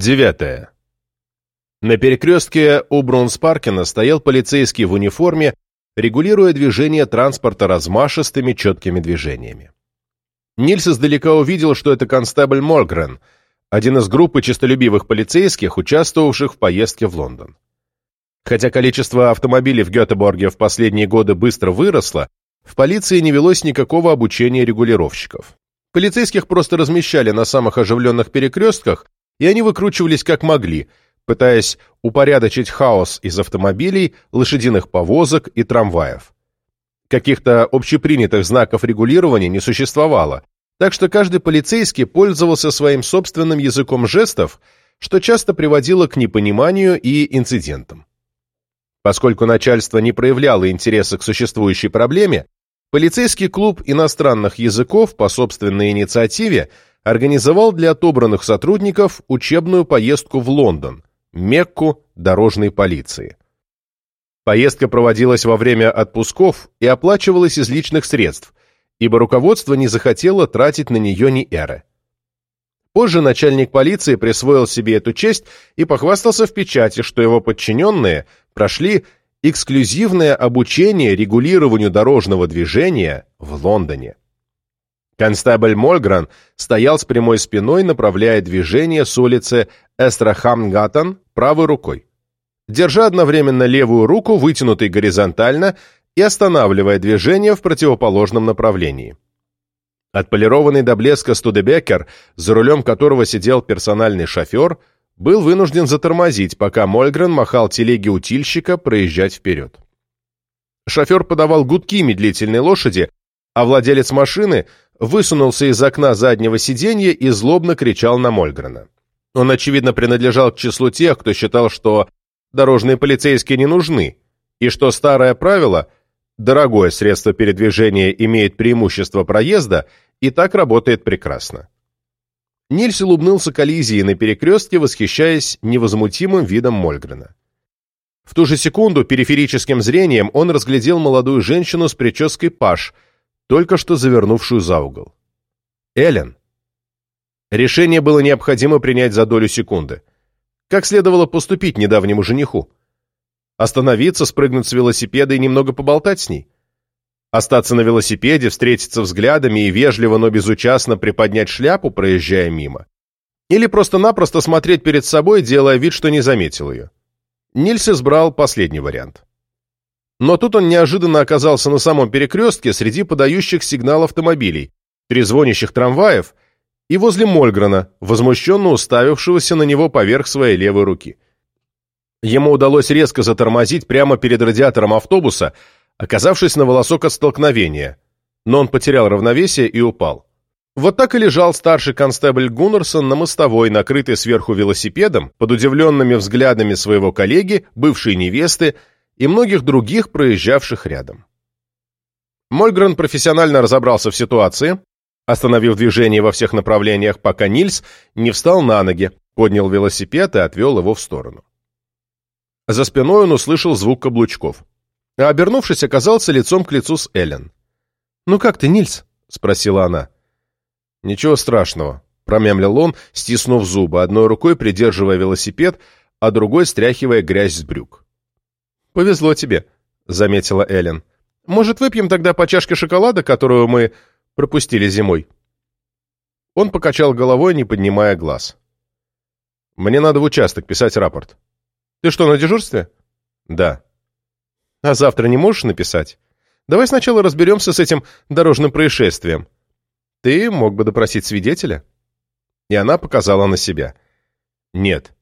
Девятое. На перекрестке у Бронспаркена стоял полицейский в униформе, регулируя движение транспорта размашистыми четкими движениями. Нильс издалека увидел, что это констебль Моргрен, один из группы честолюбивых полицейских, участвовавших в поездке в Лондон. Хотя количество автомобилей в Гетеборге в последние годы быстро выросло, в полиции не велось никакого обучения регулировщиков. Полицейских просто размещали на самых оживленных перекрестках, и они выкручивались как могли, пытаясь упорядочить хаос из автомобилей, лошадиных повозок и трамваев. Каких-то общепринятых знаков регулирования не существовало, так что каждый полицейский пользовался своим собственным языком жестов, что часто приводило к непониманию и инцидентам. Поскольку начальство не проявляло интереса к существующей проблеме, полицейский клуб иностранных языков по собственной инициативе организовал для отобранных сотрудников учебную поездку в Лондон, Мекку дорожной полиции. Поездка проводилась во время отпусков и оплачивалась из личных средств, ибо руководство не захотело тратить на нее ни эры. Позже начальник полиции присвоил себе эту честь и похвастался в печати, что его подчиненные прошли эксклюзивное обучение регулированию дорожного движения в Лондоне. Констебль Мольгран стоял с прямой спиной, направляя движение с улицы Эстрахамгаттон правой рукой, держа одновременно левую руку, вытянутой горизонтально, и останавливая движение в противоположном направлении. Отполированный до блеска Студебекер, за рулем которого сидел персональный шофер, был вынужден затормозить, пока Мольгрен махал телеге утильщика проезжать вперед. Шофер подавал гудки медлительной лошади, а владелец машины высунулся из окна заднего сиденья и злобно кричал на Мольгрена. Он, очевидно, принадлежал к числу тех, кто считал, что дорожные полицейские не нужны, и что старое правило «дорогое средство передвижения имеет преимущество проезда» и так работает прекрасно. Нильс улыбнулся коллизии на перекрестке, восхищаясь невозмутимым видом Мольгрена. В ту же секунду периферическим зрением он разглядел молодую женщину с прической паш – только что завернувшую за угол. Эллен. Решение было необходимо принять за долю секунды. Как следовало поступить недавнему жениху? Остановиться, спрыгнуть с велосипеда и немного поболтать с ней? Остаться на велосипеде, встретиться взглядами и вежливо, но безучастно приподнять шляпу, проезжая мимо? Или просто-напросто смотреть перед собой, делая вид, что не заметил ее? Нильс избрал последний вариант. Но тут он неожиданно оказался на самом перекрестке среди подающих сигнал автомобилей, трезвонящих трамваев и возле Мольгрена, возмущенно уставившегося на него поверх своей левой руки. Ему удалось резко затормозить прямо перед радиатором автобуса, оказавшись на волосок от столкновения, но он потерял равновесие и упал. Вот так и лежал старший констебль Гуннерсон на мостовой, накрытый сверху велосипедом, под удивленными взглядами своего коллеги, бывшей невесты, и многих других, проезжавших рядом. Мольгрен профессионально разобрался в ситуации, остановив движение во всех направлениях, пока Нильс не встал на ноги, поднял велосипед и отвел его в сторону. За спиной он услышал звук каблучков, а, обернувшись, оказался лицом к лицу с Эллен. «Ну как ты, Нильс?» — спросила она. «Ничего страшного», — промямлил он, стиснув зубы, одной рукой придерживая велосипед, а другой стряхивая грязь с брюк. «Повезло тебе», — заметила Эллен. «Может, выпьем тогда по чашке шоколада, которую мы пропустили зимой?» Он покачал головой, не поднимая глаз. «Мне надо в участок писать рапорт». «Ты что, на дежурстве?» «Да». «А завтра не можешь написать? Давай сначала разберемся с этим дорожным происшествием. Ты мог бы допросить свидетеля?» И она показала на себя. «Нет».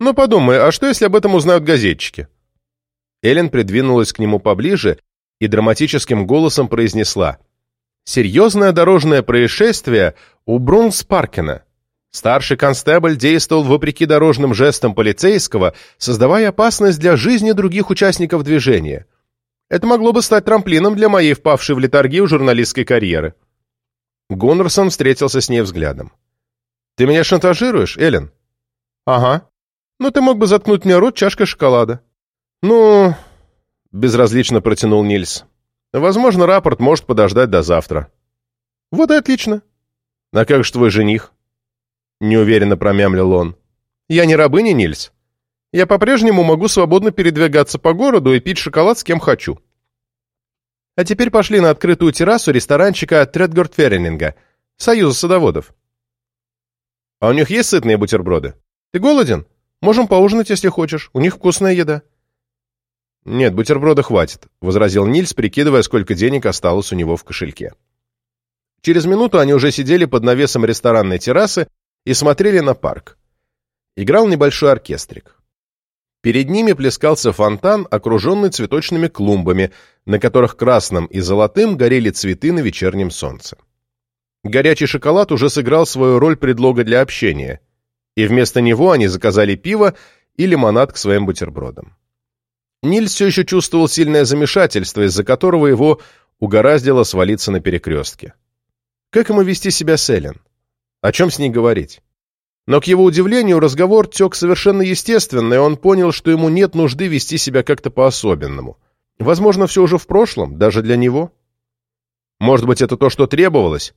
«Ну подумай, а что, если об этом узнают газетчики?» Эллен придвинулась к нему поближе и драматическим голосом произнесла «Серьезное дорожное происшествие у Брунспаркена. Старший констебль действовал вопреки дорожным жестам полицейского, создавая опасность для жизни других участников движения. Это могло бы стать трамплином для моей впавшей в летаргию журналистской карьеры». Гуннерсон встретился с ней взглядом. «Ты меня шантажируешь, Эллен?» «Ага. Ну, ты мог бы заткнуть мне рот чашкой шоколада». «Ну...» — безразлично протянул Нильс. «Возможно, рапорт может подождать до завтра». «Вот и отлично». «А как же твой жених?» — неуверенно промямлил он. «Я не рабыня, Нильс. Я по-прежнему могу свободно передвигаться по городу и пить шоколад с кем хочу». А теперь пошли на открытую террасу ресторанчика Тредгорд-Феррининга, Союза садоводов. А у них есть сытные бутерброды? Ты голоден? Можем поужинать, если хочешь. У них вкусная еда. Нет, бутерброда хватит, возразил Нильс, прикидывая, сколько денег осталось у него в кошельке. Через минуту они уже сидели под навесом ресторанной террасы и смотрели на парк. Играл небольшой оркестрик. Перед ними плескался фонтан, окруженный цветочными клумбами, на которых красным и золотым горели цветы на вечернем солнце. Горячий шоколад уже сыграл свою роль предлога для общения, и вместо него они заказали пиво и лимонад к своим бутербродам. Нильс все еще чувствовал сильное замешательство, из-за которого его угораздило свалиться на перекрестке. Как ему вести себя с Эллен? О чем с ней говорить? Но, к его удивлению, разговор тек совершенно естественно, и он понял, что ему нет нужды вести себя как-то по-особенному. Возможно, все уже в прошлом, даже для него. Может быть, это то, что требовалось,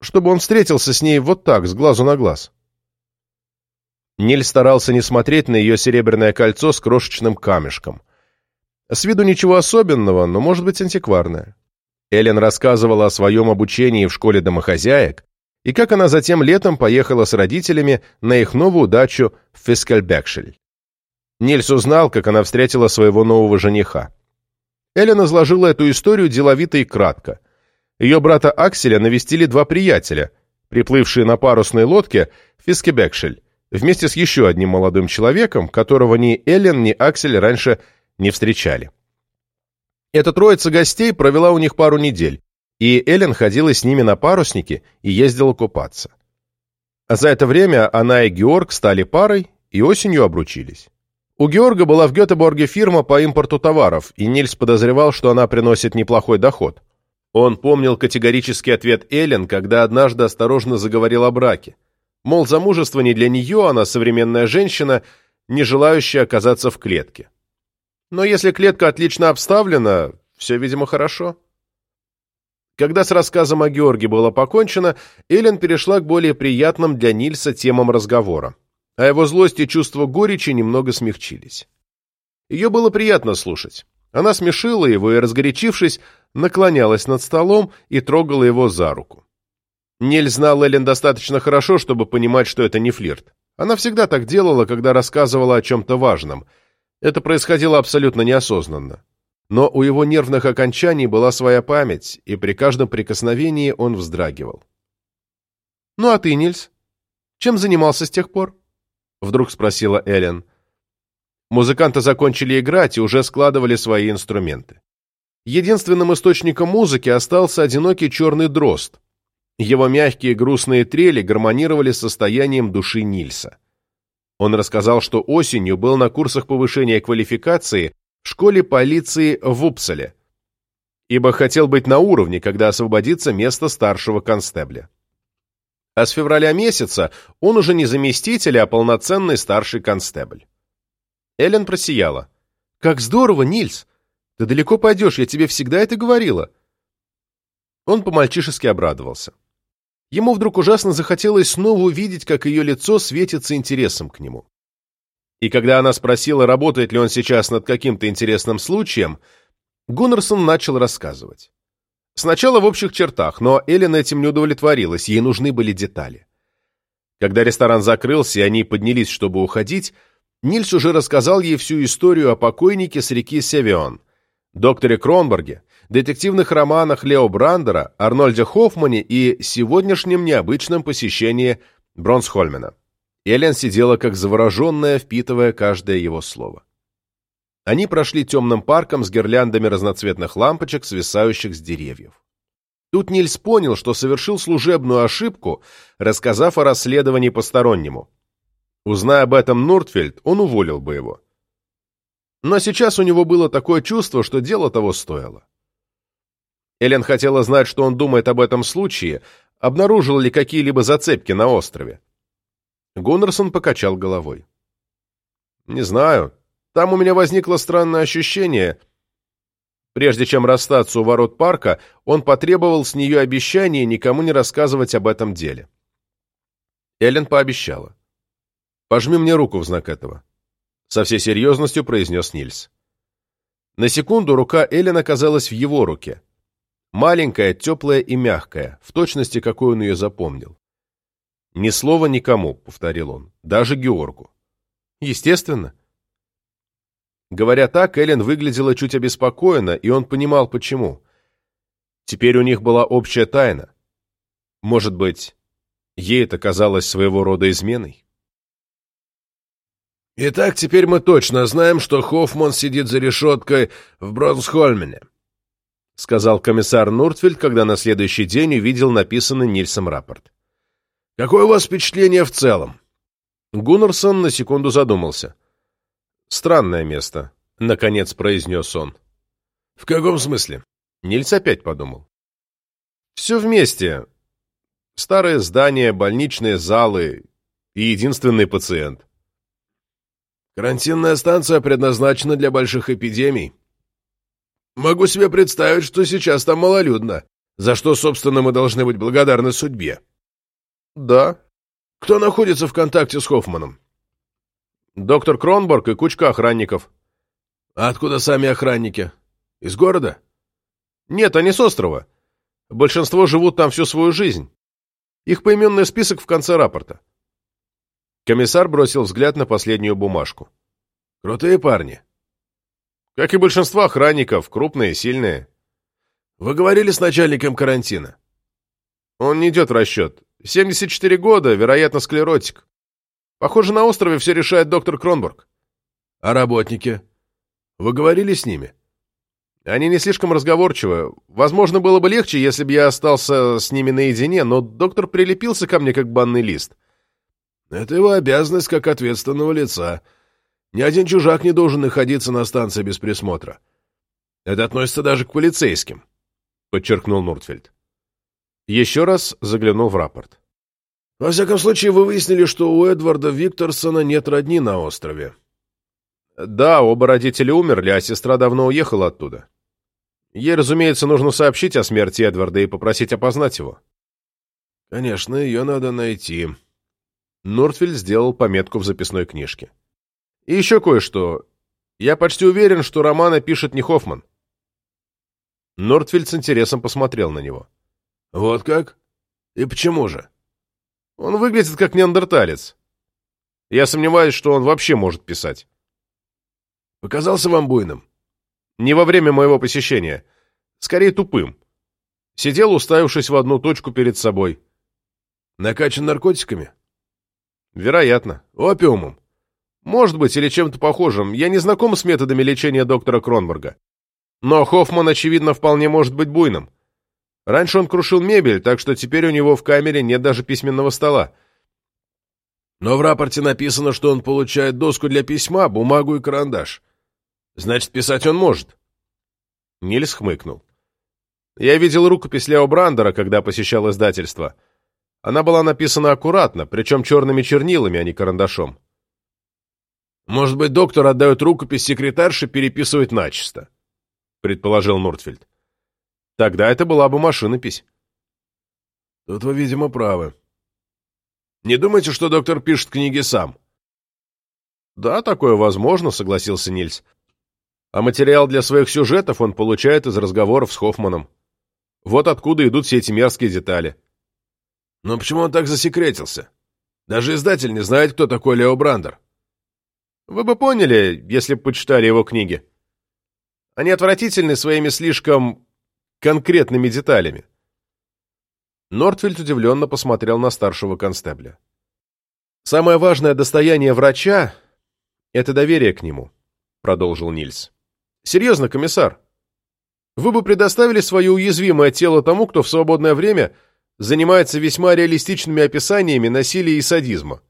чтобы он встретился с ней вот так, с глазу на глаз. Ниль старался не смотреть на ее серебряное кольцо с крошечным камешком. С виду ничего особенного, но, может быть, антикварное. Эллен рассказывала о своем обучении в школе домохозяек, и как она затем летом поехала с родителями на их новую дачу в Фискальбекшель. Нильс узнал, как она встретила своего нового жениха. Эллен изложила эту историю деловито и кратко. Ее брата Акселя навестили два приятеля, приплывшие на парусной лодке в Фискебекшель, вместе с еще одним молодым человеком, которого ни Эллен, ни Аксель раньше не встречали. Эта троица гостей провела у них пару недель, и Эллен ходила с ними на паруснике и ездила купаться. За это время она и Георг стали парой и осенью обручились. У Георга была в Гетеборге фирма по импорту товаров, и Нильс подозревал, что она приносит неплохой доход. Он помнил категорический ответ Эллен, когда однажды осторожно заговорил о браке. Мол, замужество не для нее, она современная женщина, не желающая оказаться в клетке. Но если клетка отлично обставлена, все, видимо, хорошо. Когда с рассказом о Георге было покончено, Эллен перешла к более приятным для Нильса темам разговора, а его злость и чувство горечи немного смягчились. Ее было приятно слушать. Она смешила его и, разгорячившись, наклонялась над столом и трогала его за руку. Нель знал Эллен достаточно хорошо, чтобы понимать, что это не флирт. Она всегда так делала, когда рассказывала о чем-то важном. Это происходило абсолютно неосознанно. Но у его нервных окончаний была своя память, и при каждом прикосновении он вздрагивал. «Ну а ты, Нильс? Чем занимался с тех пор?» Вдруг спросила Эллен. Музыканты закончили играть и уже складывали свои инструменты. Единственным источником музыки остался одинокий черный дрозд. Его мягкие грустные трели гармонировали с состоянием души Нильса. Он рассказал, что осенью был на курсах повышения квалификации в школе полиции в Упселе, ибо хотел быть на уровне, когда освободится место старшего констебля. А с февраля месяца он уже не заместитель, а полноценный старший констебль. Эллен просияла. «Как здорово, Нильс! Ты далеко пойдешь, я тебе всегда это говорила!» Он по-мальчишески обрадовался. Ему вдруг ужасно захотелось снова увидеть, как ее лицо светится интересом к нему. И когда она спросила, работает ли он сейчас над каким-то интересным случаем, Гуннерсон начал рассказывать. Сначала в общих чертах, но Эллен этим не удовлетворилась, ей нужны были детали. Когда ресторан закрылся, и они поднялись, чтобы уходить, Нильс уже рассказал ей всю историю о покойнике с реки Севион, докторе Кронберге, детективных романах Лео Брандера, Арнольде Хоффмане и сегодняшнем необычном посещении Бронсхольмена. Эллен сидела как завороженная, впитывая каждое его слово. Они прошли темным парком с гирляндами разноцветных лампочек, свисающих с деревьев. Тут Нильс понял, что совершил служебную ошибку, рассказав о расследовании постороннему. Узная об этом Нуртфельд, он уволил бы его. Но сейчас у него было такое чувство, что дело того стоило. Эллен хотела знать, что он думает об этом случае, обнаружил ли какие-либо зацепки на острове. Гуннерсон покачал головой. «Не знаю. Там у меня возникло странное ощущение. Прежде чем расстаться у ворот парка, он потребовал с нее обещания никому не рассказывать об этом деле. Эллен пообещала. «Пожми мне руку в знак этого», — со всей серьезностью произнес Нильс. На секунду рука Эллен оказалась в его руке. Маленькая, теплая и мягкая, в точности, какой он ее запомнил. «Ни слова никому», — повторил он, — «даже Георгу». «Естественно». Говоря так, Эллен выглядела чуть обеспокоена, и он понимал, почему. Теперь у них была общая тайна. Может быть, ей это казалось своего рода изменой? «Итак, теперь мы точно знаем, что Хоффман сидит за решеткой в Бронсхольмене», сказал комиссар Нуртфельд, когда на следующий день увидел написанный Нильсом рапорт. «Какое у вас впечатление в целом?» Гуннерсон на секунду задумался. «Странное место», — наконец произнес он. «В каком смысле?» Нильс опять подумал. «Все вместе. Старое здание, больничные залы и единственный пациент. Карантинная станция предназначена для больших эпидемий. Могу себе представить, что сейчас там малолюдно, за что, собственно, мы должны быть благодарны судьбе. Да. Кто находится в контакте с Хоффманом? Доктор Кронборг и кучка охранников. А откуда сами охранники? Из города? Нет, они с острова. Большинство живут там всю свою жизнь. Их поименный список в конце рапорта. Комиссар бросил взгляд на последнюю бумажку. «Крутые парни». «Как и большинство охранников, крупные, сильные». «Вы говорили с начальником карантина?» «Он не идет в расчет. 74 года, вероятно, склеротик. Похоже, на острове все решает доктор Кронбург». «А работники? Вы говорили с ними?» Они не слишком разговорчивы. Возможно, было бы легче, если бы я остался с ними наедине, но доктор прилепился ко мне, как банный лист. Это его обязанность как ответственного лица. Ни один чужак не должен находиться на станции без присмотра. Это относится даже к полицейским, — подчеркнул Нуртфельд. Еще раз заглянул в рапорт. Во всяком случае, вы выяснили, что у Эдварда Викторсона нет родни на острове. Да, оба родителя умерли, а сестра давно уехала оттуда. Ей, разумеется, нужно сообщить о смерти Эдварда и попросить опознать его. Конечно, ее надо найти, Нортфельд сделал пометку в записной книжке. «И еще кое-что. Я почти уверен, что романа пишет не Хоффман». Нортфельд с интересом посмотрел на него. «Вот как? И почему же?» «Он выглядит как неандерталец. Я сомневаюсь, что он вообще может писать». «Показался вам буйным?» «Не во время моего посещения. Скорее тупым. Сидел, уставившись в одну точку перед собой». «Накачан наркотиками?» Вероятно. Опиумом. Может быть, или чем-то похожим. Я не знаком с методами лечения доктора Кронберга. Но Хоффман, очевидно, вполне может быть буйным. Раньше он крушил мебель, так что теперь у него в камере нет даже письменного стола. Но в рапорте написано, что он получает доску для письма, бумагу и карандаш. Значит, писать он может. Нильс хмыкнул. Я видел рукопись Лео Брандера, когда посещал издательство. Она была написана аккуратно, причем черными чернилами, а не карандашом. «Может быть, доктор отдает рукопись секретарше переписывать начисто», — предположил Нортфельд. «Тогда это была бы машинопись». «Тут вы, видимо, правы. Не думайте, что доктор пишет книги сам?» «Да, такое возможно», — согласился Нильс. «А материал для своих сюжетов он получает из разговоров с Хоффманом. Вот откуда идут все эти мерзкие детали». Но почему он так засекретился? Даже издатель не знает, кто такой Лео Брандер. Вы бы поняли, если бы почитали его книги. Они отвратительны своими слишком конкретными деталями. Нортфельд удивленно посмотрел на старшего констебля. «Самое важное достояние врача — это доверие к нему», — продолжил Нильс. «Серьезно, комиссар, вы бы предоставили свое уязвимое тело тому, кто в свободное время занимается весьма реалистичными описаниями насилия и садизма.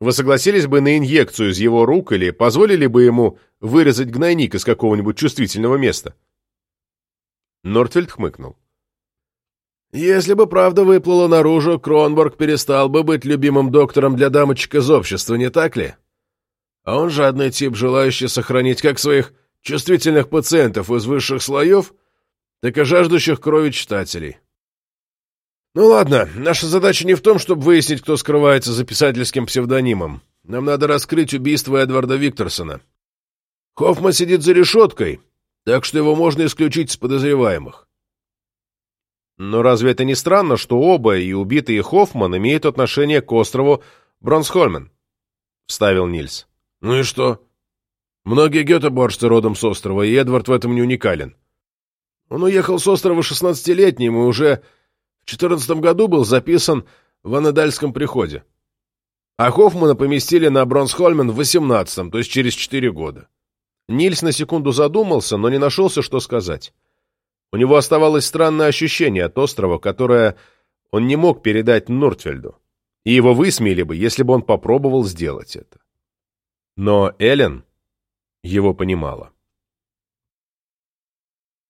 Вы согласились бы на инъекцию из его рук или позволили бы ему вырезать гнойник из какого-нибудь чувствительного места? Нортфельд хмыкнул. Если бы правда выплыла наружу, Кронборг перестал бы быть любимым доктором для дамочек из общества, не так ли? А он жадный тип, желающий сохранить как своих чувствительных пациентов из высших слоев, так и жаждущих крови читателей. Ну ладно, наша задача не в том, чтобы выяснить, кто скрывается за писательским псевдонимом. Нам надо раскрыть убийство Эдварда Викторсона. Хоффман сидит за решеткой, так что его можно исключить с подозреваемых. Но разве это не странно, что оба, и убитый, и Хоффман, имеют отношение к острову Бронсхольмен? — вставил Нильс. — Ну и что? Многие гетеборжцы родом с острова, и Эдвард в этом не уникален. Он уехал с острова шестнадцатилетним и уже в четырнадцатом году был записан в Анадальском приходе. А Хоффмана поместили на Бронсхольмен в восемнадцатом, то есть через четыре года. Нильс на секунду задумался, но не нашелся, что сказать. У него оставалось странное ощущение от острова, которое он не мог передать Нортфельду, и его высмеяли бы, если бы он попробовал сделать это. Но Эллен его понимала.